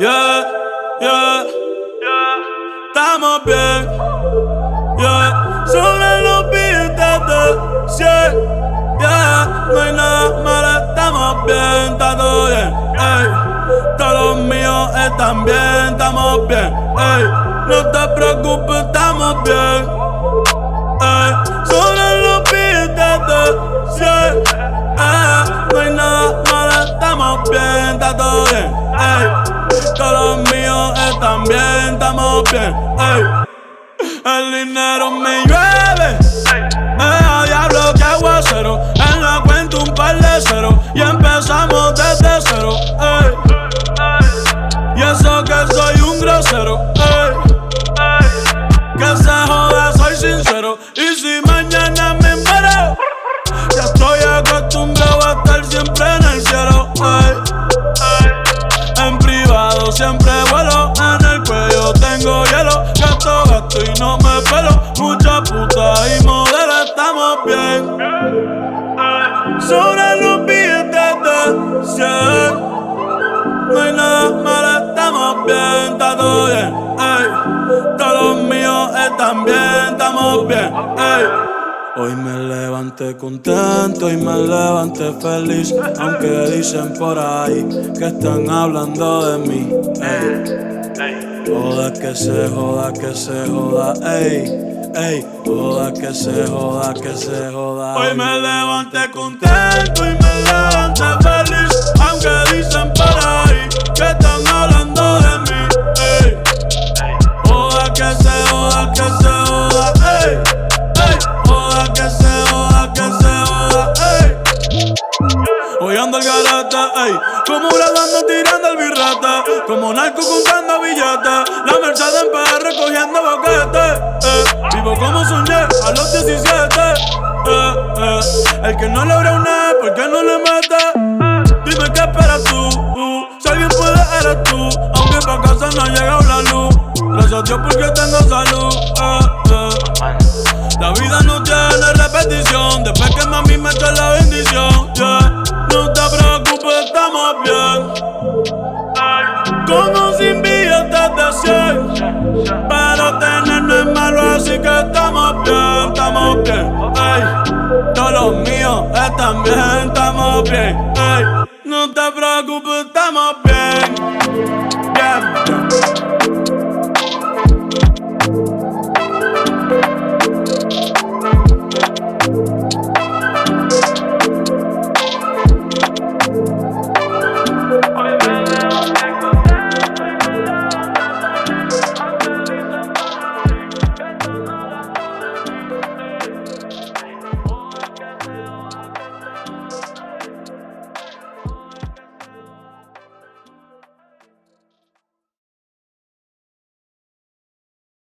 Yeah, yeah, estamos bien. Yeah, sobre los billetes de 100. Yeah, no hay nada malo, estamos bien, está todo bien. Ey, todos los míos están bien, estamos bien. Ey, no te preocupes, El dinero me llueve. Me a diablo que aguacero. En la cuenta un par de cero. Y empezamos desde cero. Ey. Y eso que soy un grosero. Ey. Que se joda, soy sincero. Y si mañana Mucha puta y modelo, estamos bien. Sobre los billetes de 100. No hay nada malo, estamos bien, está todo bien. Ey. Todos los míos están bien, estamos bien. Ey. Hoy me levanté contento y me levanté feliz, aunque dicen por ahí que están hablando de mí. Ey. Joda que se joda, que se joda, ey. Ey, joda que se joda, que se joda. Hoy me levanté contento y me levanté feliz, aunque dicen por ahí que están hablando de mí. Ey. Joda que se joda, que se joda, ey. Ey, joda que se joda, que se joda, ey. Hoy ando al garete, ey Como grabando tirando el birrete Como narco contando billetes La Mercedes en PR cogiendo boquete. Vivo como soñé a los 17 eh, eh. El que no logra una ¿por qué no le mete? Dime qué esperas tú. Si alguien puede, eres tú Aunque pa' casa no ha llegado la luz Gracias a Dios porque tengo salud eh. La vida no tiene repetición Después que mami me echa la bendición. No te preocupes, estamos bien Como sin billetes de 100 estamos bien, estamos bien, ey. Todos los míos están bien, estamos bien, ey. No te preocupes, estamos bien.